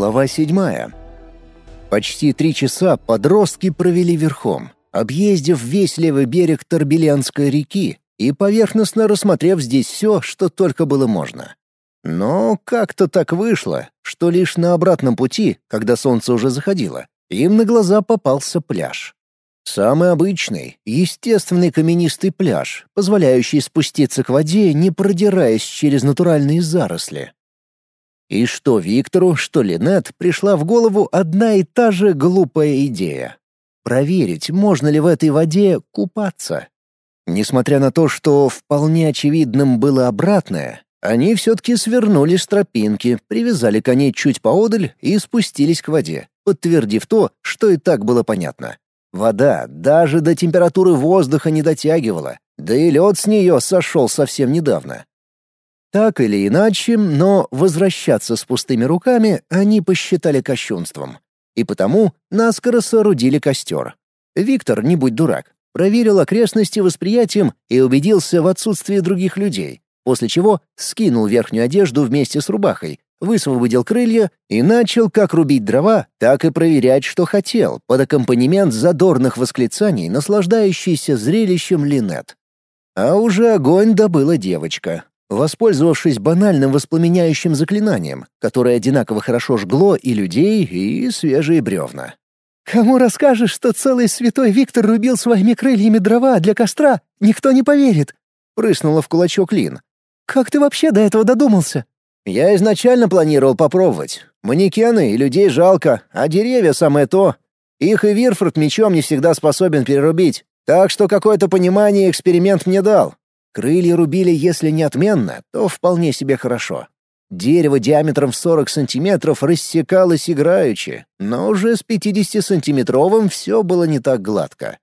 Глава седьмая. Почти три часа подростки провели верхом, объездив весь левый берег Торбелянской реки и поверхностно рассмотрев здесь все, что только было можно. Но как-то так вышло, что лишь на обратном пути, когда солнце уже заходило, им на глаза попался пляж. Самый обычный, естественный каменистый пляж, позволяющий спуститься к воде, не продираясь через натуральные заросли. И что Виктору, что Линет пришла в голову одна и та же глупая идея. Проверить, можно ли в этой воде купаться. Несмотря на то, что вполне очевидным было обратное, они все-таки свернули с тропинки, привязали коней чуть поодаль и спустились к воде, подтвердив то, что и так было понятно. Вода даже до температуры воздуха не дотягивала, да и лед с нее сошел совсем недавно. Так или иначе, но возвращаться с пустыми руками они посчитали кощунством. И потому наскоро соорудили костер. Виктор, не будь дурак, проверил окрестности восприятием и убедился в отсутствии других людей, после чего скинул верхнюю одежду вместе с рубахой, высвободил крылья и начал как рубить дрова, так и проверять, что хотел, под аккомпанемент задорных восклицаний, наслаждающийся зрелищем Линет. А уже огонь добыла девочка, воспользовавшись банальным воспламеняющим заклинанием, которое одинаково хорошо жгло и людей, и свежие бревна. «Кому расскажешь, что целый святой Виктор рубил своими крыльями дрова для костра, никто не поверит!» — прыснула в кулачок Лин. «Как ты вообще до этого додумался?» «Я изначально планировал попробовать. Манекены и людей жалко, а деревья самое то. Их и Вирфорд мечом не всегда способен перерубить, так что какое-то понимание эксперимент мне дал. Крылья рубили, если не отменно, то вполне себе хорошо. Дерево диаметром в 40 сантиметров рассекалось играючи, но уже с 50-сантиметровым все было не так гладко.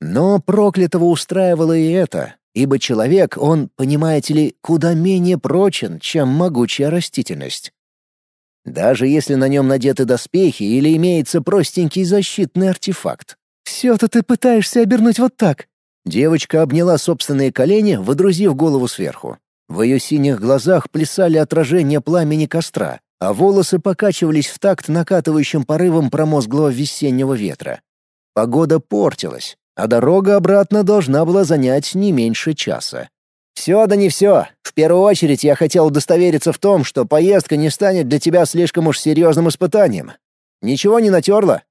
Но проклятого устраивало и это, ибо человек, он, понимаете ли, куда менее прочен, чем могучая растительность. Даже если на нем надеты доспехи или имеется простенький защитный артефакт. «Все-то ты пытаешься обернуть вот так», Девочка обняла собственные колени, выдрузив голову сверху. В ее синих глазах плясали отражения пламени костра, а волосы покачивались в такт накатывающим порывом промозглого весеннего ветра. Погода портилась, а дорога обратно должна была занять не меньше часа. «Все да не все. В первую очередь я хотел удостовериться в том, что поездка не станет для тебя слишком уж серьезным испытанием. Ничего не натерла?»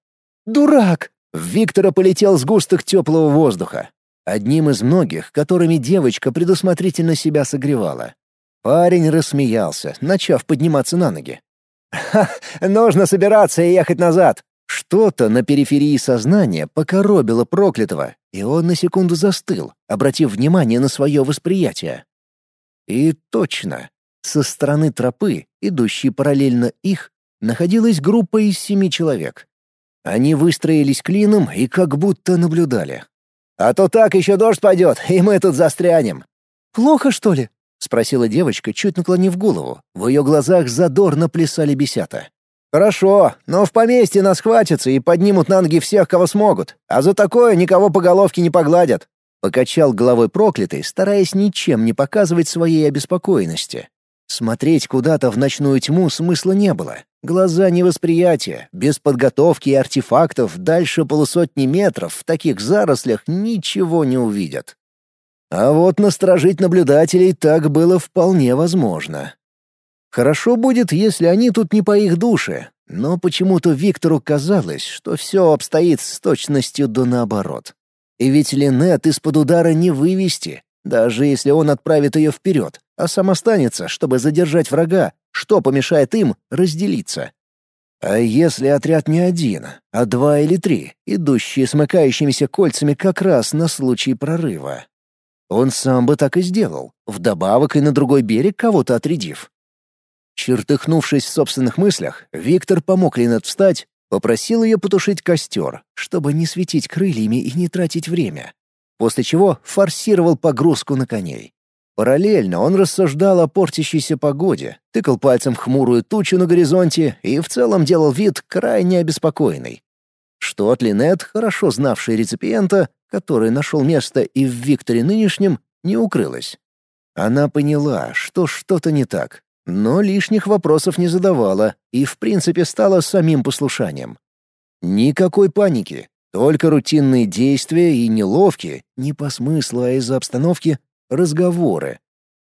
«Дурак!» В Виктора полетел сгусток теплого воздуха. Одним из многих, которыми девочка предусмотрительно себя согревала. Парень рассмеялся, начав подниматься на ноги. «Ха, нужно собираться и ехать назад!» Что-то на периферии сознания покоробило проклятого, и он на секунду застыл, обратив внимание на свое восприятие. И точно, со стороны тропы, идущей параллельно их, находилась группа из семи человек. Они выстроились клином и как будто наблюдали. А то так еще дождь пойдет, и мы тут застрянем». «Плохо, что ли?» — спросила девочка, чуть наклонив голову. В ее глазах задорно плясали бесята. «Хорошо, но в поместье нас хватятся и поднимут на ноги всех, кого смогут, а за такое никого по головке не погладят», — покачал головой проклятый, стараясь ничем не показывать своей обеспокоенности. Смотреть куда-то в ночную тьму смысла не было. Глаза невосприятия, без подготовки и артефактов дальше полусотни метров в таких зарослях ничего не увидят. А вот насторожить наблюдателей так было вполне возможно. Хорошо будет, если они тут не по их душе, но почему-то Виктору казалось, что все обстоит с точностью до наоборот. И ведь Линет из-под удара не вывести, даже если он отправит ее вперед, а сам останется, чтобы задержать врага, что помешает им разделиться? А если отряд не один, а два или три, идущие смыкающимися кольцами как раз на случай прорыва? Он сам бы так и сделал, вдобавок и на другой берег кого-то отрядив. Чертыхнувшись в собственных мыслях, Виктор помог Линет встать, попросил ее потушить костер, чтобы не светить крыльями и не тратить время после чего форсировал погрузку на коней. Параллельно он рассуждал о портящейся погоде, тыкал пальцем в хмурую тучу на горизонте и в целом делал вид крайне обеспокоенный. Что от Линет, хорошо знавшей реципиента, который нашел место и в Викторе нынешнем, не укрылось. Она поняла, что что-то не так, но лишних вопросов не задавала и, в принципе, стала самим послушанием. Никакой паники, только рутинные действия и неловкие, не по смыслу, а из-за обстановки, разговоры.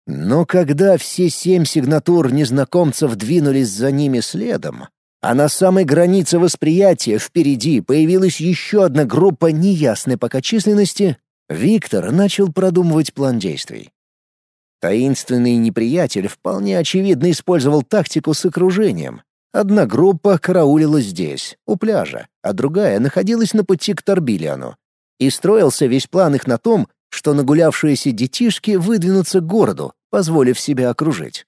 Но когда все семь сигнатур незнакомцев двинулись за ними следом, а на самой границе восприятия впереди появилась еще одна группа неясной пока численности, Виктор начал продумывать план действий. Таинственный неприятель вполне очевидно использовал тактику с окружением. Одна группа караулила здесь, у пляжа, а другая находилась на пути к Торбилиану. И строился весь план их на том, что нагулявшиеся детишки выдвинутся к городу, позволив себя окружить.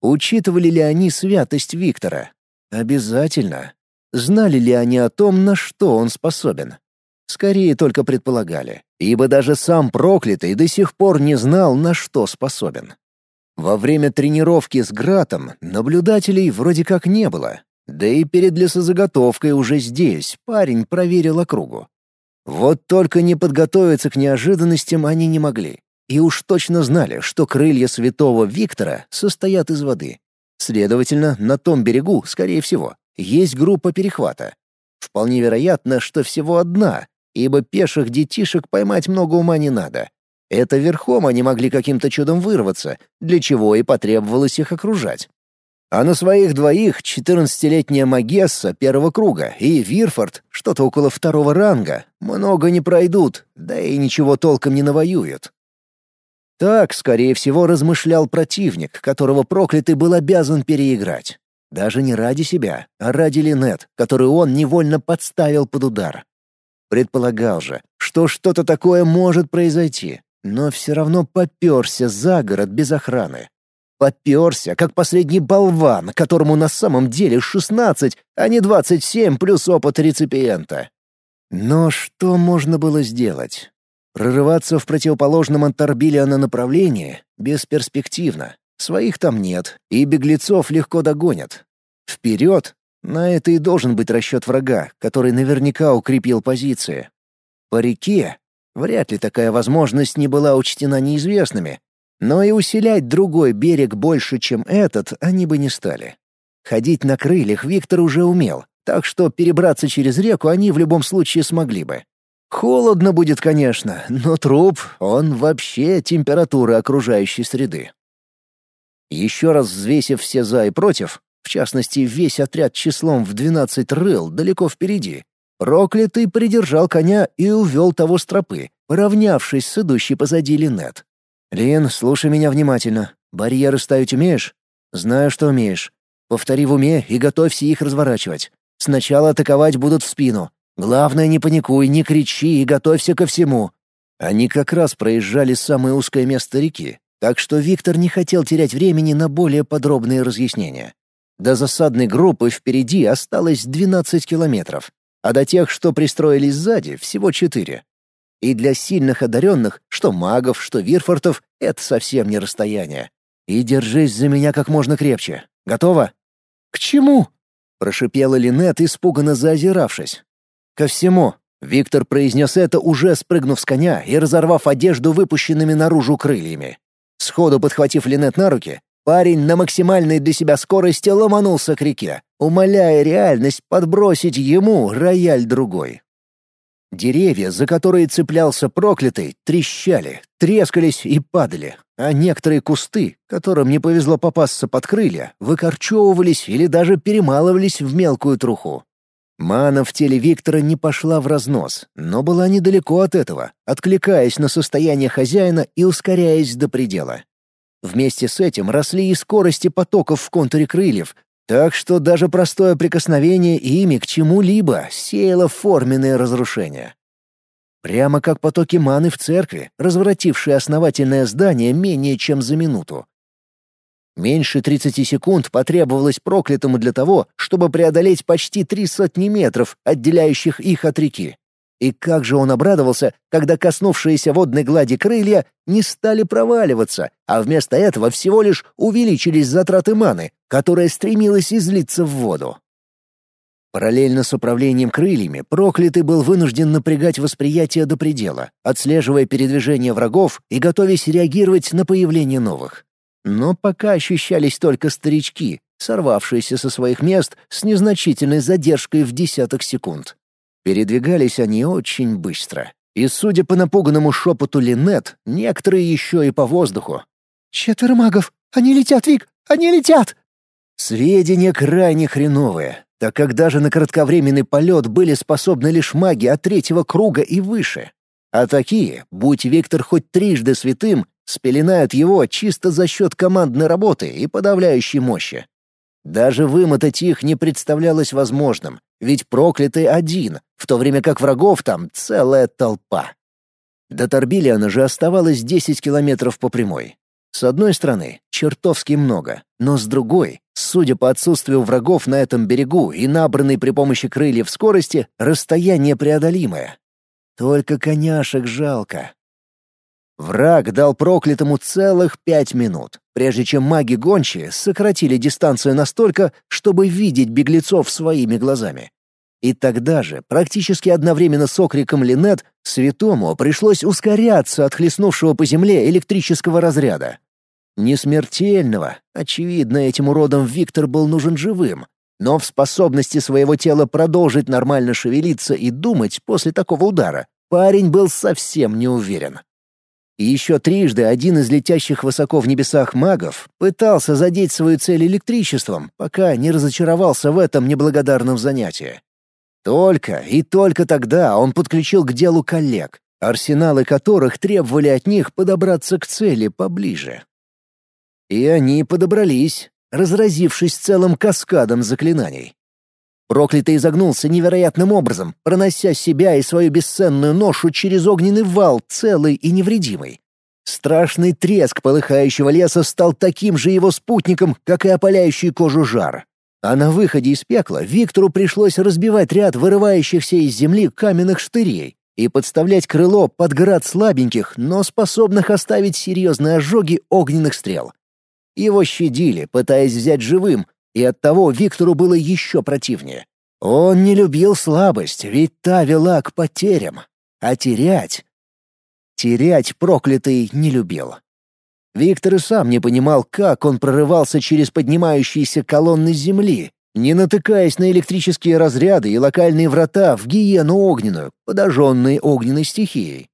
Учитывали ли они святость Виктора? Обязательно. Знали ли они о том, на что он способен? Скорее только предполагали, ибо даже сам проклятый до сих пор не знал, на что способен. Во время тренировки с Гратом наблюдателей вроде как не было, да и перед лесозаготовкой уже здесь парень проверил округу. Вот только не подготовиться к неожиданностям они не могли, и уж точно знали, что крылья святого Виктора состоят из воды, Следовательно, на том берегу, скорее всего, есть группа перехвата. Вполне вероятно, что всего одна, ибо пеших детишек поймать много ума не надо. Это верхом они могли каким-то чудом вырваться, для чего и потребовалось их окружать. А на своих двоих 14-летняя Магесса первого круга и Вирфорд, что-то около второго ранга, много не пройдут, да и ничего толком не навоюют. Так, скорее всего, размышлял противник, которого проклятый был обязан переиграть. Даже не ради себя, а ради Линет, которую он невольно подставил под удар. Предполагал же, что что-то такое может произойти, но все равно попёрся за город без охраны. Попёрся, как последний болван, которому на самом деле 16, а не 27 плюс опыт реципиента. Но что можно было сделать? Прорываться в противоположном от направлении бесперспективно. Своих там нет, и беглецов легко догонят. Вперед! На это и должен быть расчет врага, который наверняка укрепил позиции. По реке вряд ли такая возможность не была учтена неизвестными, но и усилять другой берег больше, чем этот, они бы не стали. Ходить на крыльях Виктор уже умел, так что перебраться через реку они в любом случае смогли бы. Холодно будет, конечно, но труп, он вообще температура окружающей среды. Еще раз взвесив все «за» и «против», в частности, весь отряд числом в 12 рыл далеко впереди, проклятый придержал коня и увел того с тропы, поравнявшись с идущей позади Линет. «Лин, слушай меня внимательно. Барьеры ставить умеешь?» «Знаю, что умеешь. Повтори в уме и готовься их разворачивать. Сначала атаковать будут в спину, Главное, не паникуй, не кричи и готовься ко всему. Они как раз проезжали самое узкое место реки, так что Виктор не хотел терять времени на более подробные разъяснения. До засадной группы впереди осталось 12 километров, а до тех, что пристроились сзади, всего 4. И для сильных одаренных, что магов, что вирфортов, это совсем не расстояние. И держись за меня как можно крепче. Готово? «К чему?» — прошипела Линет, испуганно заозиравшись. Ко всему, Виктор произнес это, уже спрыгнув с коня и разорвав одежду выпущенными наружу крыльями. Сходу подхватив Линет на руки, парень на максимальной для себя скорости ломанулся к реке, умоляя реальность подбросить ему рояль другой. Деревья, за которые цеплялся проклятый, трещали, трескались и падали, а некоторые кусты, которым не повезло попасться под крылья, выкорчевывались или даже перемалывались в мелкую труху. Мана в теле Виктора не пошла в разнос, но была недалеко от этого, откликаясь на состояние хозяина и ускоряясь до предела. Вместе с этим росли и скорости потоков в контуре крыльев, так что даже простое прикосновение ими к чему-либо сеяло форменное разрушение. Прямо как потоки маны в церкви, разворотившие основательное здание менее чем за минуту. Меньше 30 секунд потребовалось проклятому для того, чтобы преодолеть почти три сотни метров, отделяющих их от реки. И как же он обрадовался, когда коснувшиеся водной глади крылья не стали проваливаться, а вместо этого всего лишь увеличились затраты маны, которая стремилась излиться в воду. Параллельно с управлением крыльями проклятый был вынужден напрягать восприятие до предела, отслеживая передвижение врагов и готовясь реагировать на появление новых. Но пока ощущались только старички, сорвавшиеся со своих мест с незначительной задержкой в десяток секунд. Передвигались они очень быстро. И, судя по напуганному шепоту Линет, некоторые еще и по воздуху. «Четверо магов! Они летят, Вик! Они летят!» Сведения крайне хреновые, так как даже на кратковременный полет были способны лишь маги от третьего круга и выше. А такие, будь Виктор хоть трижды святым, спеленают его чисто за счет командной работы и подавляющей мощи. Даже вымотать их не представлялось возможным, ведь проклятый один, в то время как врагов там целая толпа. До Торбилиана же оставалось 10 километров по прямой. С одной стороны, чертовски много, но с другой, судя по отсутствию врагов на этом берегу и набранной при помощи крыльев скорости, расстояние преодолимое. Только коняшек жалко. Враг дал проклятому целых пять минут, прежде чем маги-гончие сократили дистанцию настолько, чтобы видеть беглецов своими глазами. И тогда же, практически одновременно с окриком Линет, святому пришлось ускоряться от хлестнувшего по земле электрического разряда. Не смертельного, очевидно, этим уродом Виктор был нужен живым, но в способности своего тела продолжить нормально шевелиться и думать после такого удара парень был совсем не уверен. И еще трижды один из летящих высоко в небесах магов пытался задеть свою цель электричеством, пока не разочаровался в этом неблагодарном занятии. Только и только тогда он подключил к делу коллег, арсеналы которых требовали от них подобраться к цели поближе. И они подобрались, разразившись целым каскадом заклинаний. Проклятый изогнулся невероятным образом, пронося себя и свою бесценную ношу через огненный вал, целый и невредимый. Страшный треск полыхающего леса стал таким же его спутником, как и опаляющий кожу жар. А на выходе из пекла Виктору пришлось разбивать ряд вырывающихся из земли каменных штырей и подставлять крыло под град слабеньких, но способных оставить серьезные ожоги огненных стрел. Его щадили, пытаясь взять живым, и оттого Виктору было еще противнее. Он не любил слабость, ведь та вела к потерям. А терять... Терять проклятый не любил. Виктор и сам не понимал, как он прорывался через поднимающиеся колонны земли, не натыкаясь на электрические разряды и локальные врата в гиену огненную, подожженные огненной стихией.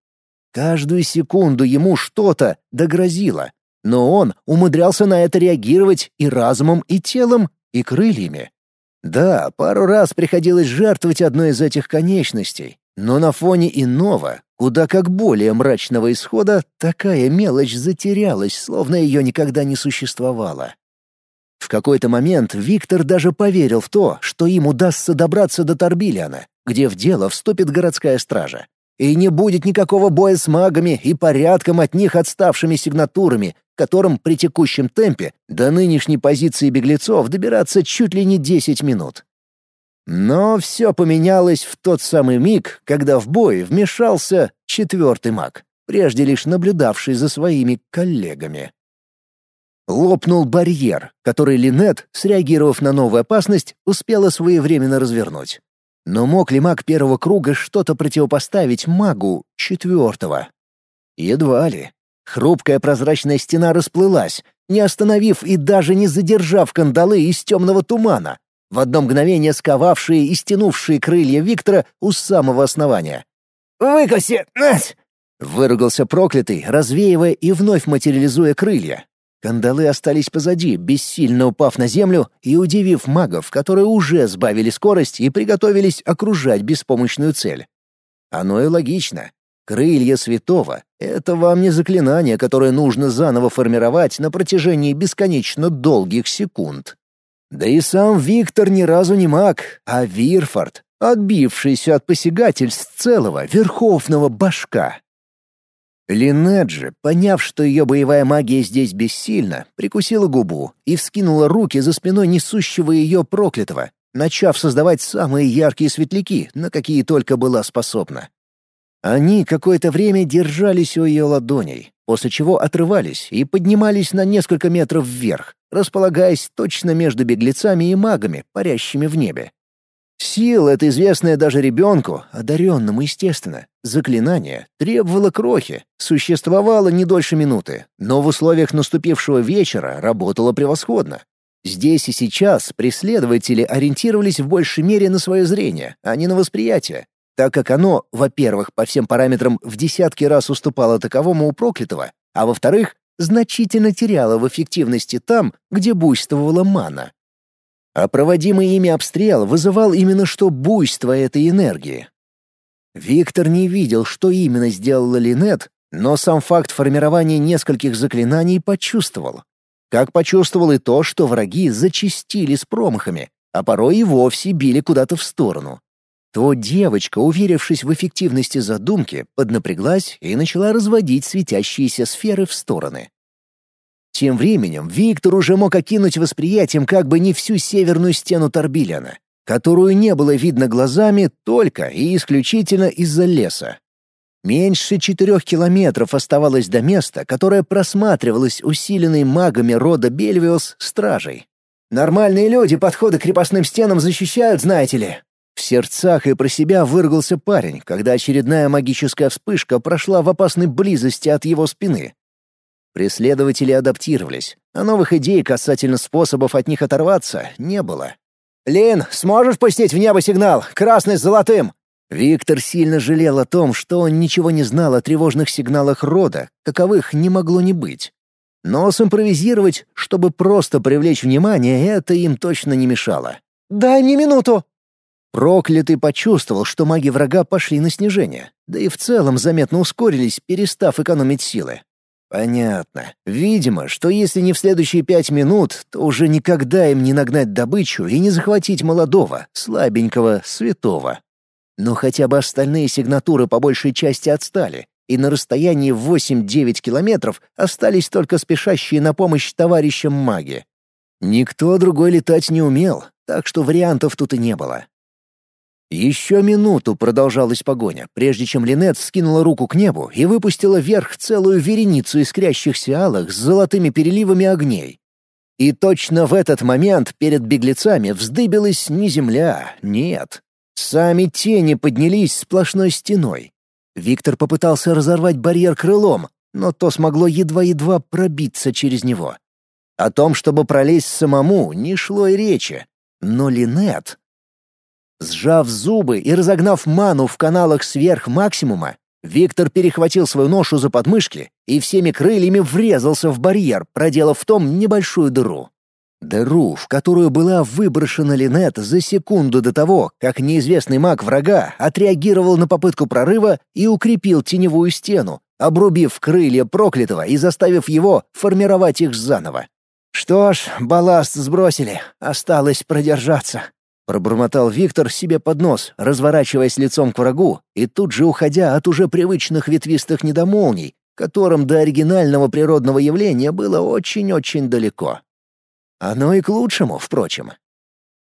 Каждую секунду ему что-то догрозило, но он умудрялся на это реагировать и разумом, и телом, и крыльями. Да, пару раз приходилось жертвовать одной из этих конечностей, но на фоне иного, куда как более мрачного исхода, такая мелочь затерялась, словно ее никогда не существовало. В какой-то момент Виктор даже поверил в то, что им удастся добраться до Торбилиана, где в дело вступит городская стража. И не будет никакого боя с магами и порядком от них отставшими сигнатурами, которым при текущем темпе до нынешней позиции беглецов добираться чуть ли не 10 минут. Но все поменялось в тот самый миг, когда в бой вмешался четвертый маг, прежде лишь наблюдавший за своими коллегами. Лопнул барьер, который Линет, среагировав на новую опасность, успела своевременно развернуть. Но мог ли маг первого круга что-то противопоставить магу четвертого? Едва ли. Хрупкая прозрачная стена расплылась, не остановив и даже не задержав кандалы из темного тумана, в одно мгновение сковавшие и стянувшие крылья Виктора у самого основания. «Выкоси! Нать!» — выругался проклятый, развеивая и вновь материализуя крылья. Кандалы остались позади, бессильно упав на землю и удивив магов, которые уже сбавили скорость и приготовились окружать беспомощную цель. Оно и логично. Крылья святого — это вам не заклинание, которое нужно заново формировать на протяжении бесконечно долгих секунд. Да и сам Виктор ни разу не маг, а Вирфорд, отбившийся от посягательств целого верховного башка. Линеджи, поняв, что ее боевая магия здесь бессильна, прикусила губу и вскинула руки за спиной несущего ее проклятого, начав создавать самые яркие светляки, на какие только была способна. Они какое-то время держались у ее ладоней, после чего отрывались и поднимались на несколько метров вверх, располагаясь точно между беглецами и магами, парящими в небе. Сила, это известное даже ребенку, одаренному, естественно. Заклинание требовало крохи, существовало не дольше минуты, но в условиях наступившего вечера работало превосходно. Здесь и сейчас преследователи ориентировались в большей мере на свое зрение, а не на восприятие, так как оно, во-первых, по всем параметрам в десятки раз уступало таковому у проклятого, а во-вторых, значительно теряло в эффективности там, где буйствовала мана. А проводимый ими обстрел вызывал именно что буйство этой энергии. Виктор не видел, что именно сделала Линет, но сам факт формирования нескольких заклинаний почувствовал. Как почувствовал и то, что враги зачистили с промахами, а порой и вовсе били куда-то в сторону. То девочка, уверившись в эффективности задумки, поднапряглась и начала разводить светящиеся сферы в стороны. Тем временем Виктор уже мог окинуть восприятием как бы не всю северную стену Торбилиана, которую не было видно глазами только и исключительно из-за леса. Меньше четырех километров оставалось до места, которое просматривалось усиленной магами рода Бельвиус стражей. «Нормальные люди подходы к крепостным стенам защищают, знаете ли». В сердцах и про себя выругался парень, когда очередная магическая вспышка прошла в опасной близости от его спины. Преследователи адаптировались, а новых идей касательно способов от них оторваться не было. «Лин, сможешь пустить в небо сигнал? Красный с золотым!» Виктор сильно жалел о том, что он ничего не знал о тревожных сигналах рода, каковых не могло не быть. Но симпровизировать, чтобы просто привлечь внимание, это им точно не мешало. «Дай мне минуту!» Проклятый почувствовал, что маги врага пошли на снижение, да и в целом заметно ускорились, перестав экономить силы. Понятно. Видимо, что если не в следующие пять минут, то уже никогда им не нагнать добычу и не захватить молодого, слабенького, святого. Но хотя бы остальные сигнатуры по большей части отстали, и на расстоянии в 8-9 километров остались только спешащие на помощь товарищам маги. Никто другой летать не умел, так что вариантов тут и не было. Еще минуту продолжалась погоня, прежде чем Линет скинула руку к небу и выпустила вверх целую вереницу искрящихся алых с золотыми переливами огней. И точно в этот момент перед беглецами вздыбилась не земля, нет, Сами тени поднялись сплошной стеной. Виктор попытался разорвать барьер крылом, но то смогло едва-едва пробиться через него. О том, чтобы пролезть самому, не шло и речи. Но Линет... Сжав зубы и разогнав ману в каналах сверх максимума, Виктор перехватил свою ношу за подмышки и всеми крыльями врезался в барьер, проделав в том небольшую дыру. Дыру, в которую была выброшена Линет за секунду до того, как неизвестный маг врага отреагировал на попытку прорыва и укрепил теневую стену, обрубив крылья проклятого и заставив его формировать их заново. «Что ж, балласт сбросили, осталось продержаться», — пробормотал Виктор себе под нос, разворачиваясь лицом к врагу и тут же уходя от уже привычных ветвистых недомолний, которым до оригинального природного явления было очень-очень далеко. Оно и к лучшему, впрочем.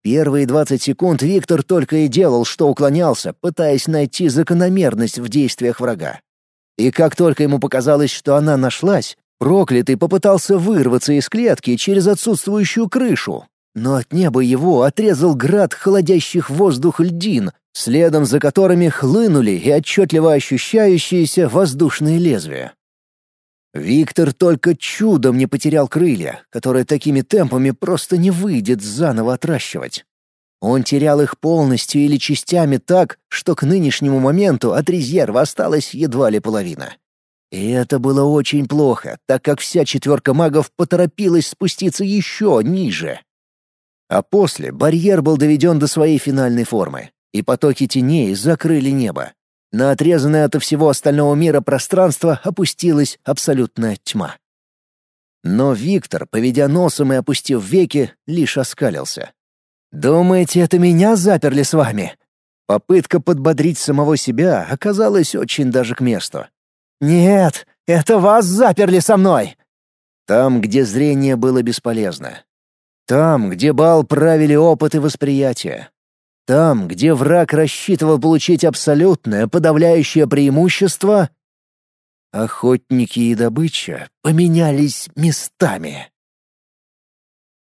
Первые 20 секунд Виктор только и делал, что уклонялся, пытаясь найти закономерность в действиях врага. И как только ему показалось, что она нашлась, проклятый попытался вырваться из клетки через отсутствующую крышу, но от неба его отрезал град холодящих воздух льдин, следом за которыми хлынули и отчетливо ощущающиеся воздушные лезвия. Виктор только чудом не потерял крылья, которые такими темпами просто не выйдет заново отращивать. Он терял их полностью или частями так, что к нынешнему моменту от резерва осталась едва ли половина. И это было очень плохо, так как вся четверка магов поторопилась спуститься еще ниже. А после барьер был доведен до своей финальной формы, и потоки теней закрыли небо. На отрезанное от всего остального мира пространство опустилась абсолютная тьма. Но Виктор, поведя носом и опустив веки, лишь оскалился. «Думаете, это меня заперли с вами?» Попытка подбодрить самого себя оказалась очень даже к месту. «Нет, это вас заперли со мной!» Там, где зрение было бесполезно. Там, где бал правили опыт и восприятие. Там, где враг рассчитывал получить абсолютное подавляющее преимущество, охотники и добыча поменялись местами.